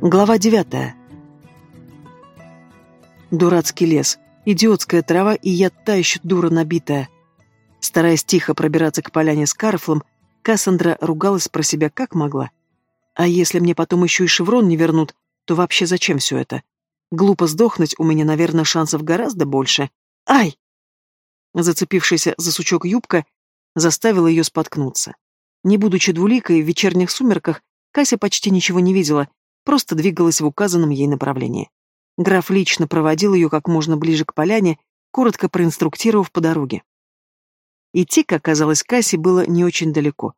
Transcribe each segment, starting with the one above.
Глава девятая. Дурацкий лес, идиотская трава и я та еще дура набитая. Стараясь тихо пробираться к поляне с Карфлом, Кассандра ругалась про себя как могла. А если мне потом еще и шеврон не вернут, то вообще зачем все это? Глупо сдохнуть, у меня, наверное, шансов гораздо больше. Ай! Зацепившаяся за сучок юбка заставила ее споткнуться. Не будучи двуликой, в вечерних сумерках Кася почти ничего не видела, просто двигалась в указанном ей направлении. Граф лично проводил ее как можно ближе к поляне, коротко проинструктировав по дороге. Идти, как казалось Кассе, было не очень далеко.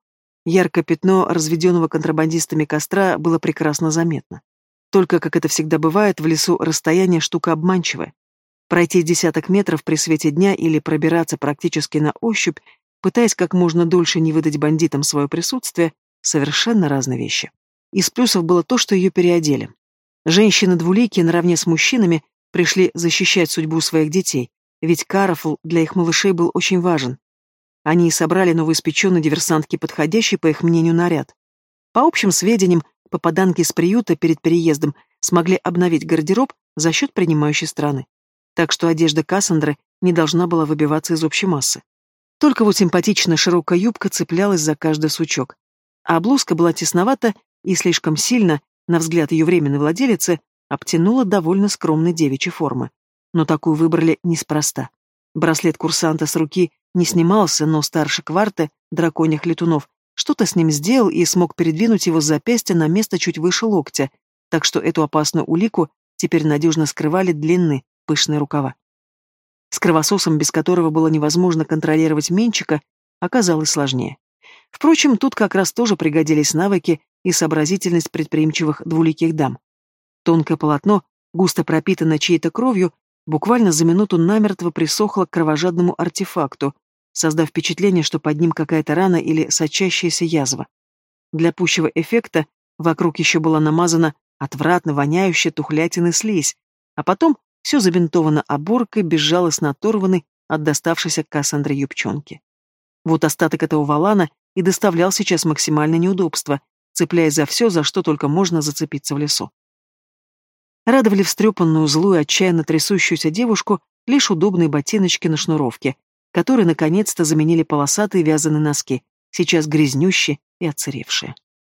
Яркое пятно разведенного контрабандистами костра было прекрасно заметно. Только, как это всегда бывает, в лесу расстояние штука обманчивая. Пройти десяток метров при свете дня или пробираться практически на ощупь, пытаясь как можно дольше не выдать бандитам свое присутствие, совершенно разные вещи. Из плюсов было то, что ее переодели. Женщины двуликие наравне с мужчинами пришли защищать судьбу своих детей, ведь Карафл для их малышей был очень важен. Они и собрали новоиспеченной диверсантки подходящий, по их мнению, наряд. По общим сведениям, попаданки из приюта перед переездом смогли обновить гардероб за счет принимающей страны. Так что одежда Кассандры не должна была выбиваться из общей массы. Только вот симпатичная широкая юбка цеплялась за каждый сучок, а блузка была тесновата и слишком сильно, на взгляд ее временной владелицы, обтянула довольно скромной девичьей формы. Но такую выбрали неспроста. Браслет курсанта с руки не снимался, но старший кварты, драконьих летунов, что-то с ним сделал и смог передвинуть его с запястья на место чуть выше локтя, так что эту опасную улику теперь надежно скрывали длинные, пышные рукава. С кровососом, без которого было невозможно контролировать менчика, оказалось сложнее. Впрочем, тут как раз тоже пригодились навыки и сообразительность предприимчивых двуликих дам. Тонкое полотно, густо пропитанное чьей-то кровью, буквально за минуту намертво присохло к кровожадному артефакту, создав впечатление, что под ним какая-то рана или сочащаяся язва. Для пущего эффекта вокруг еще была намазана отвратно воняющая тухлятина слизь, а потом все забинтовано оборкой, безжалостно оторванной от доставшейся Кассандре юбчонки. Вот остаток этого валана и доставлял сейчас максимальное неудобство, цепляясь за все, за что только можно зацепиться в лесу. Радовали встрепанную, злую, отчаянно трясущуюся девушку лишь удобные ботиночки на шнуровке, которые наконец-то заменили полосатые вязаные носки, сейчас грязнющие и отсыревшие.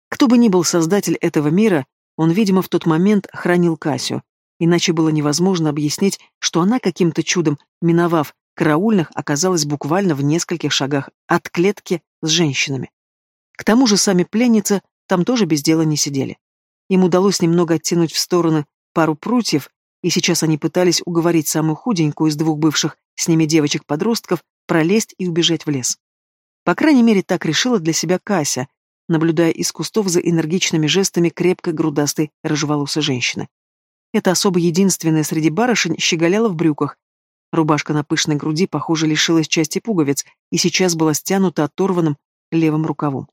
Кто бы ни был создатель этого мира, он, видимо, в тот момент хранил Касю, иначе было невозможно объяснить, что она каким-то чудом, миновав караульных, оказалась буквально в нескольких шагах от клетки с женщинами. К тому же сами пленницы там тоже без дела не сидели. Им удалось немного оттянуть в стороны пару прутьев, и сейчас они пытались уговорить самую худенькую из двух бывших с ними девочек-подростков пролезть и убежать в лес. По крайней мере, так решила для себя Кася, наблюдая из кустов за энергичными жестами крепкой грудастой рыжеволосой женщины. Эта особо единственная среди барышень щеголяла в брюках. Рубашка на пышной груди, похоже, лишилась части пуговиц и сейчас была стянута оторванным левым рукавом.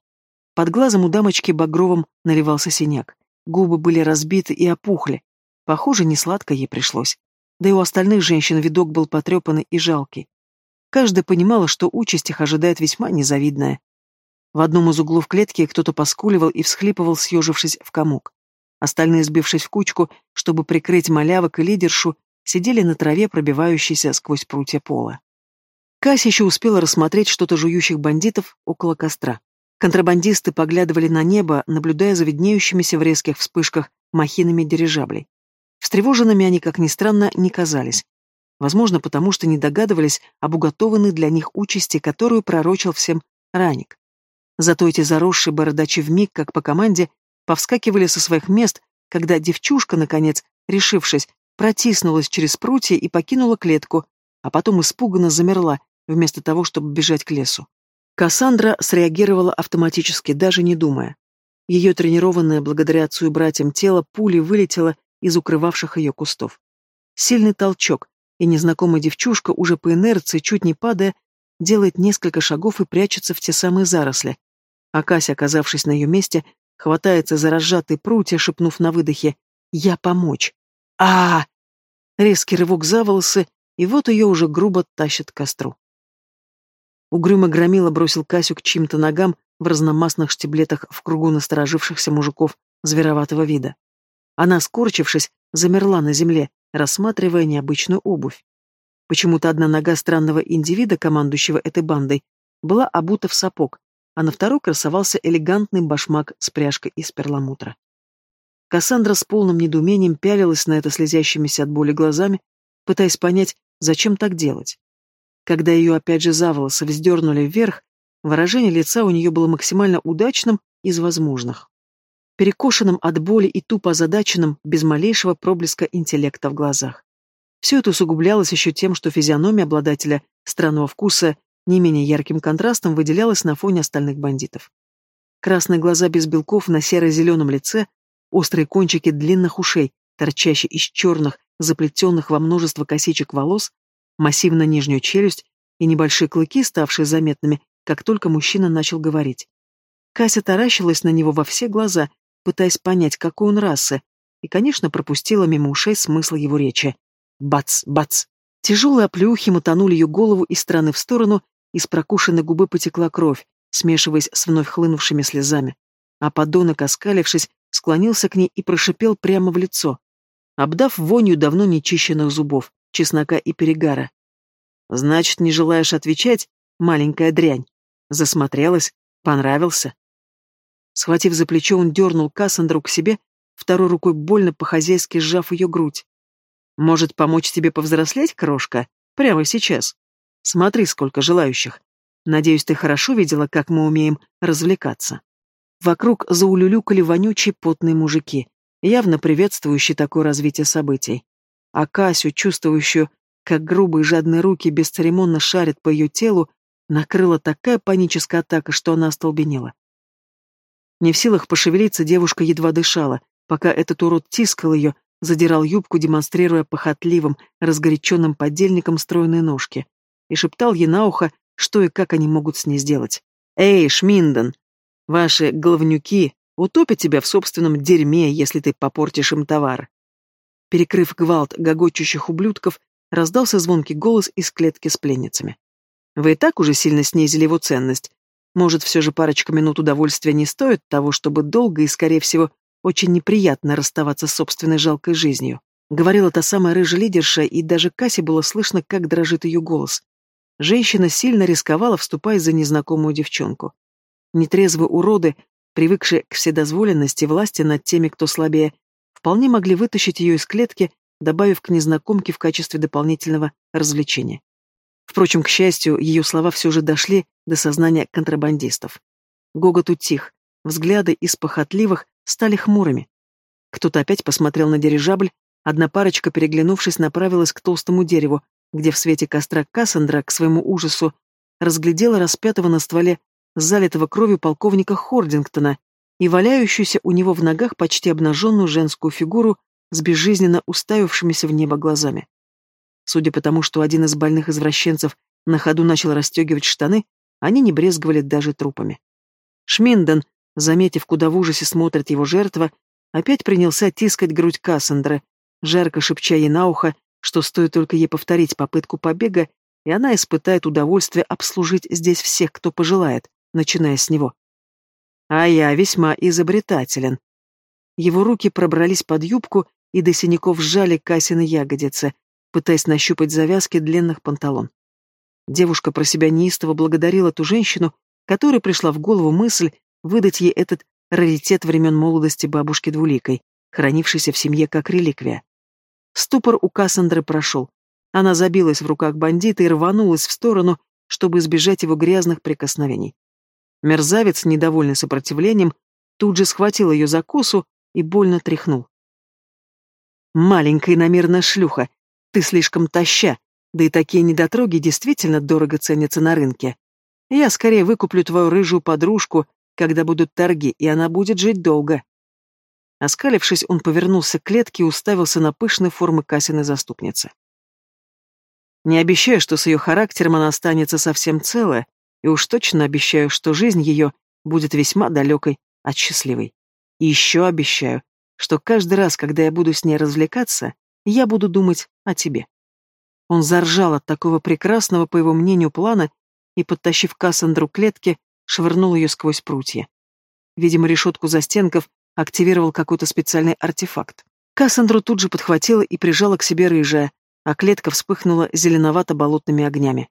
Под глазом у дамочки багровым наливался синяк. Губы были разбиты и опухли. Похоже, не сладко ей пришлось. Да и у остальных женщин видок был потрепанный и жалкий. Каждая понимала, что участь их ожидает весьма незавидная. В одном из углов клетки кто-то поскуливал и всхлипывал, съежившись в комок. Остальные, сбившись в кучку, чтобы прикрыть малявок и лидершу, сидели на траве, пробивающейся сквозь прутья пола. Кася еще успела рассмотреть что-то жующих бандитов около костра. Контрабандисты поглядывали на небо, наблюдая за виднеющимися в резких вспышках махинами дирижаблей. Встревоженными они, как ни странно, не казались. Возможно, потому что не догадывались об уготованной для них участи, которую пророчил всем Раник. Зато эти заросшие бородачи вмиг, как по команде, повскакивали со своих мест, когда девчушка, наконец, решившись, протиснулась через прутья и покинула клетку, а потом испуганно замерла, вместо того, чтобы бежать к лесу. Кассандра среагировала автоматически, даже не думая. Ее тренированное благодаря отцу и братьям тело пули вылетело из укрывавших ее кустов. Сильный толчок, и незнакомая девчушка, уже по инерции, чуть не падая, делает несколько шагов и прячется в те самые заросли. А Кася, оказавшись на ее месте, хватается за разжатые прутья, шепнув на выдохе «Я помочь!» А, Резкий рывок за волосы, и вот ее уже грубо тащат к костру. Угрюмо громила бросил Касю к чьим-то ногам в разномастных штиблетах в кругу насторожившихся мужиков звероватого вида. Она, скорчившись, замерла на земле, рассматривая необычную обувь. Почему-то одна нога странного индивида, командующего этой бандой, была обута в сапог, а на второй красовался элегантный башмак с пряжкой из перламутра. Кассандра с полным недоумением пялилась на это слезящимися от боли глазами, пытаясь понять, зачем так делать. Когда ее опять же за волосы вздернули вверх, выражение лица у нее было максимально удачным из возможных. Перекошенным от боли и тупо озадаченным, без малейшего проблеска интеллекта в глазах. Все это усугублялось еще тем, что физиономия обладателя странного вкуса не менее ярким контрастом выделялась на фоне остальных бандитов. Красные глаза без белков на серо-зеленом лице, острые кончики длинных ушей, торчащие из черных, заплетенных во множество косичек волос, массивно нижнюю челюсть и небольшие клыки, ставшие заметными, как только мужчина начал говорить. Кася таращилась на него во все глаза, пытаясь понять, какой он расы, и, конечно, пропустила мимо ушей смысл его речи. Бац, бац. Тяжелые оплеухи мотанули ее голову из стороны в сторону, из прокушенной губы потекла кровь, смешиваясь с вновь хлынувшими слезами. А подонок, оскалившись, склонился к ней и прошипел прямо в лицо, обдав вонью давно нечищенных зубов, чеснока и перегара. «Значит, не желаешь отвечать, маленькая дрянь? Засмотрелась? Понравился?» Схватив за плечо, он дернул Кассандру к себе, второй рукой больно по-хозяйски сжав ее грудь. «Может, помочь тебе повзрослеть, крошка? Прямо сейчас?» Смотри, сколько желающих. Надеюсь, ты хорошо видела, как мы умеем развлекаться. Вокруг заулюлюкали вонючие потные мужики, явно приветствующие такое развитие событий. А Касю, чувствующую, как грубые жадные руки бесцеремонно шарят по ее телу, накрыла такая паническая атака, что она остолбенела. Не в силах пошевелиться, девушка едва дышала, пока этот урод тискал ее, задирал юбку, демонстрируя похотливым, разгоряченным подельникам стройные ножки и шептал ей на ухо, что и как они могут с ней сделать. «Эй, Шминден, ваши головнюки утопят тебя в собственном дерьме, если ты попортишь им товар». Перекрыв гвалт гогочущих ублюдков, раздался звонкий голос из клетки с пленницами. «Вы и так уже сильно снизили его ценность. Может, все же парочка минут удовольствия не стоит того, чтобы долго и, скорее всего, очень неприятно расставаться с собственной жалкой жизнью?» Говорила та самая рыжая лидерша, и даже Кассе было слышно, как дрожит ее голос. Женщина сильно рисковала, вступая за незнакомую девчонку. Нетрезвые уроды, привыкшие к вседозволенности власти над теми, кто слабее, вполне могли вытащить ее из клетки, добавив к незнакомке в качестве дополнительного развлечения. Впрочем, к счастью, ее слова все же дошли до сознания контрабандистов. Гогот утих, взгляды из похотливых стали хмурыми. Кто-то опять посмотрел на дирижабль, одна парочка, переглянувшись, направилась к толстому дереву, где в свете костра Кассандра, к своему ужасу, разглядела распятого на стволе залитого кровью полковника Хордингтона и валяющуюся у него в ногах почти обнаженную женскую фигуру с безжизненно уставившимися в небо глазами. Судя по тому, что один из больных извращенцев на ходу начал расстегивать штаны, они не брезговали даже трупами. Шминден, заметив, куда в ужасе смотрит его жертва, опять принялся тискать грудь Кассандры, жарко шепча ей на ухо что стоит только ей повторить попытку побега, и она испытает удовольствие обслужить здесь всех, кто пожелает, начиная с него. А я весьма изобретателен. Его руки пробрались под юбку и до синяков сжали Касины ягодицы, пытаясь нащупать завязки длинных панталон. Девушка про себя неистово благодарила ту женщину, которой пришла в голову мысль выдать ей этот раритет времен молодости бабушки Двуликой, хранившийся в семье как реликвия. Ступор у Кассандры прошел. Она забилась в руках бандита и рванулась в сторону, чтобы избежать его грязных прикосновений. Мерзавец, недовольный сопротивлением, тут же схватил ее за косу и больно тряхнул. «Маленькая намерная шлюха, ты слишком таща, да и такие недотроги действительно дорого ценятся на рынке. Я скорее выкуплю твою рыжую подружку, когда будут торги, и она будет жить долго. Оскалившись, он повернулся к клетке и уставился на пышные формы Касиной заступницы. Не обещаю, что с ее характером она останется совсем целая, и уж точно обещаю, что жизнь ее будет весьма далекой от счастливой. И еще обещаю, что каждый раз, когда я буду с ней развлекаться, я буду думать о тебе. Он заржал от такого прекрасного, по его мнению, плана и, подтащив Кассандру к клетке, швырнул ее сквозь прутья. Видимо, решетку застенков активировал какой-то специальный артефакт. Кассандру тут же подхватила и прижала к себе рыжая, а клетка вспыхнула зеленовато-болотными огнями.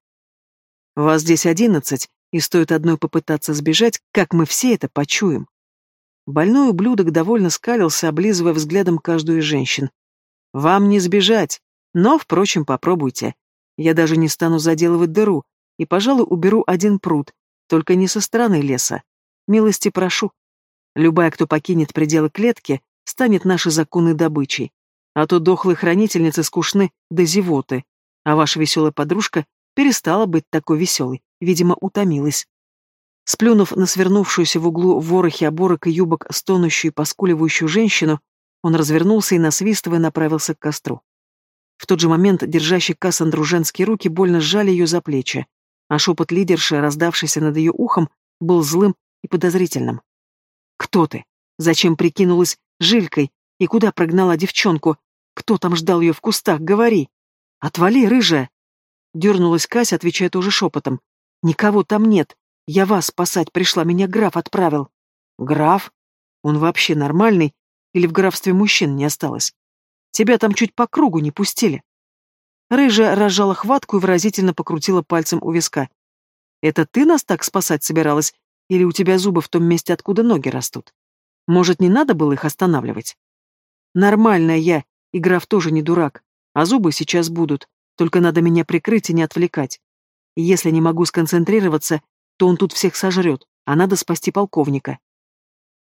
«Вас здесь одиннадцать, и стоит одной попытаться сбежать, как мы все это почуем». Больной ублюдок довольно скалился, облизывая взглядом каждую из женщин. «Вам не сбежать, но, впрочем, попробуйте. Я даже не стану заделывать дыру, и, пожалуй, уберу один пруд, только не со стороны леса. Милости прошу. Любая, кто покинет пределы клетки, станет нашей законной добычей. А то дохлые хранительницы скучны до зевоты, а ваша веселая подружка перестала быть такой веселой, видимо, утомилась. Сплюнув на свернувшуюся в углу ворохи оборок и юбок стонущую и поскуливающую женщину, он развернулся и, насвистывая, направился к костру. В тот же момент держащий Кассандру женские руки больно сжали ее за плечи, а шепот лидерши, раздавшийся над ее ухом, был злым и подозрительным. «Кто ты? Зачем прикинулась Жилькой? И куда прогнала девчонку? Кто там ждал ее в кустах? Говори! Отвали, рыжая!» Дернулась Кася, отвечая тоже шепотом. «Никого там нет. Я вас спасать пришла, меня граф отправил». «Граф? Он вообще нормальный? Или в графстве мужчин не осталось? Тебя там чуть по кругу не пустили». Рыжая разжала хватку и выразительно покрутила пальцем у виска. «Это ты нас так спасать собиралась? Или у тебя зубы в том месте, откуда ноги растут? Может, не надо было их останавливать?» «Нормальная я, и граф тоже не дурак, а зубы сейчас будут, только надо меня прикрыть и не отвлекать. Если не могу сконцентрироваться, то он тут всех сожрет, а надо спасти полковника».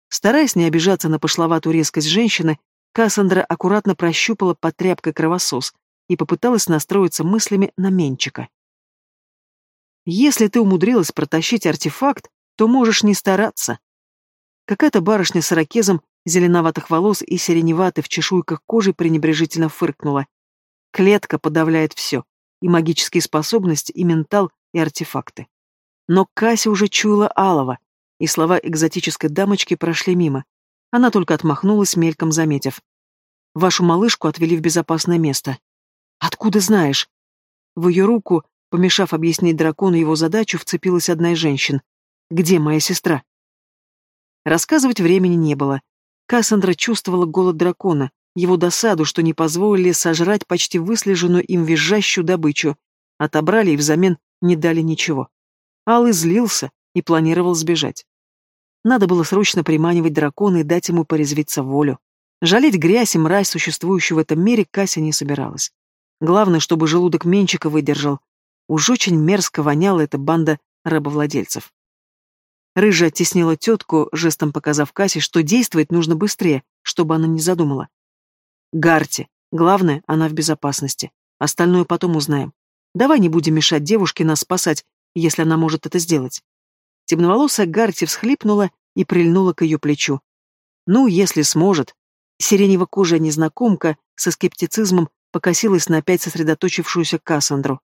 Стараясь не обижаться на пошловатую резкость женщины, Кассандра аккуратно прощупала под тряпкой кровосос, и попыталась настроиться мыслями на Менчика. «Если ты умудрилась протащить артефакт, то можешь не стараться». Какая-то барышня с ракезом, зеленоватых волос и сиреневатой в чешуйках кожи пренебрежительно фыркнула. Клетка подавляет все, и магические способности, и ментал, и артефакты. Но Кася уже чуяла Алова, и слова экзотической дамочки прошли мимо. Она только отмахнулась, мельком заметив. «Вашу малышку отвели в безопасное место. «Откуда знаешь?» В ее руку, помешав объяснить дракону его задачу, вцепилась одна из женщин. «Где моя сестра?» Рассказывать времени не было. Кассандра чувствовала голод дракона, его досаду, что не позволили сожрать почти выслеженную им визжащую добычу, отобрали и взамен не дали ничего. Алый злился и планировал сбежать. Надо было срочно приманивать дракона и дать ему порезвиться волю. Жалеть грязь и мразь, существующую в этом мире, Кася не собиралась. Главное, чтобы желудок Менчика выдержал. Уж очень мерзко воняла эта банда рабовладельцев. Рыжая оттеснила тетку, жестом показав Кассе, что действовать нужно быстрее, чтобы она не задумала. Гарти. Главное, она в безопасности. Остальное потом узнаем. Давай не будем мешать девушке нас спасать, если она может это сделать. Темноволосая Гарти всхлипнула и прильнула к ее плечу. Ну, если сможет. Сиренево-кожая незнакомка со скептицизмом покосилась на опять сосредоточившуюся Кассандру.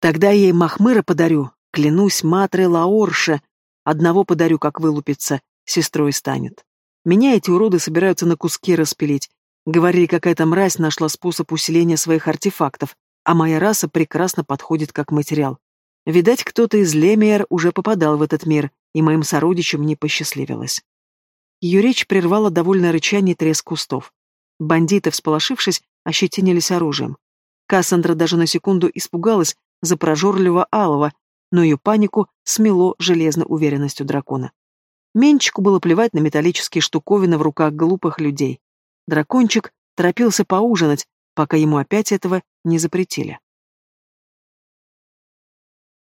«Тогда я ей Махмыра подарю, клянусь, матре Лаорше. Одного подарю, как вылупится, сестрой станет. Меня эти уроды собираются на куски распилить. Говорили, какая-то мразь нашла способ усиления своих артефактов, а моя раса прекрасно подходит как материал. Видать, кто-то из Лемиер уже попадал в этот мир, и моим сородичам не посчастливилось. Ее речь прервала довольное рычание и треск кустов. Бандиты, всполошившись, ощетинились оружием. Кассандра даже на секунду испугалась за прожорливого Алова, но ее панику смело железной уверенностью дракона. Менчику было плевать на металлические штуковины в руках глупых людей. Дракончик торопился поужинать, пока ему опять этого не запретили.